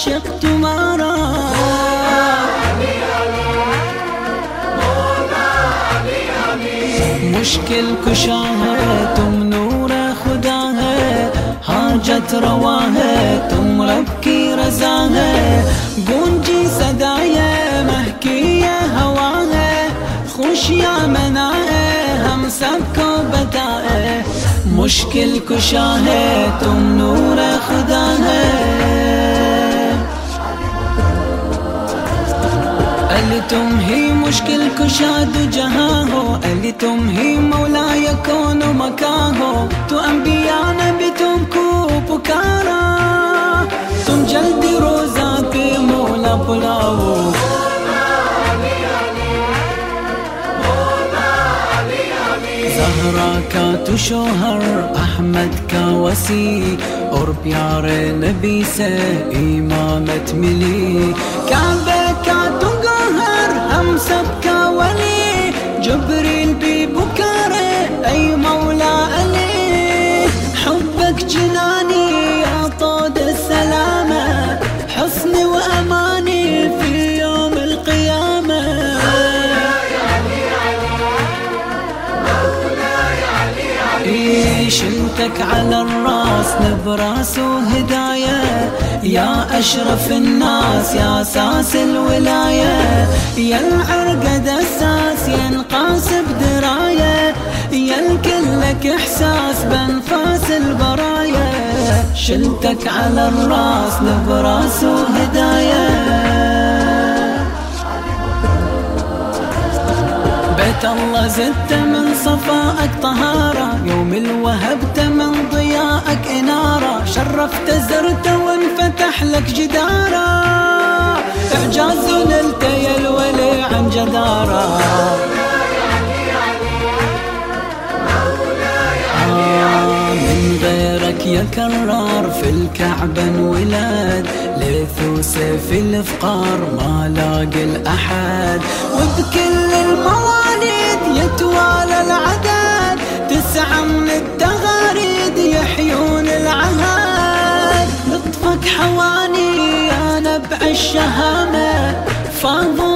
عاشق مشکل کشا ہے تم نور خدا ہے حاجت روا ہے تم رب کی رضا ہے۔ گونجی صدا ہے مہکی ہے ہوا ہے۔ خوشیاں منا ہے ہم سب کو بتا ہے۔ مشکل کشا ہے تم نور خدا ہے۔ تم ہی مشكل ہو جهاه تم ہی مولا يكون مكاهو تو أنبياء نبتم كو پکارا۔ تم جلدی روزا بي مولا پلاو زہرا کا تو شوہر احمد کا وسیع۔ اور پیارے نبی سے امامت ملی۔ شلتك على الراس نبراس وهداية. يا أشرف الناس يا أساس الولاية. يا العرقد أساس يا نقاس بدراية يا الكل لك إحساس بأنفاس البرايا شلتك على الراس نبراس وهداية. بيت الله زدت من صفائك طهارة. شرفت زرت وانفتح لك جدارة. إعجاز نلت يا الولي عن جدارة. من غيرك يا كرار في الكعبة انولد. ليث وسيف الإفقار ما لاقي الأحد. وبكل المواليد يتوالى العدد. الشهامة فاض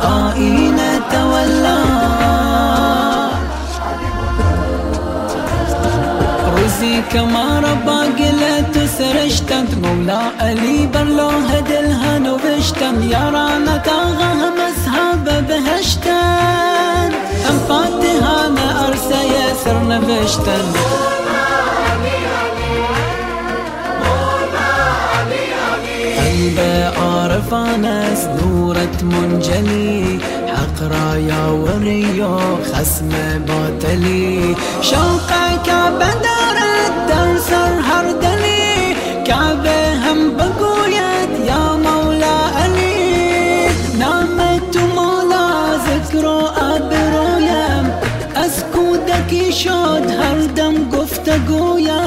وجودك آئينة تولى. روزي كما ربا قلت سرشتت مولا ألي برلو هدلها نوبشتم يا رانا تاغها مسحب بهشتن أم فاتها ما أرسى ياسر نبشتن عارف انس نورة منجلي حق رايا وريو خسم باطلي. شوقك بدرت درسر هردلي. كعبة هم بقويت يا مولا علي. نامت مولا ذكرو أبرويم أسكودك شود هردم قفت قويم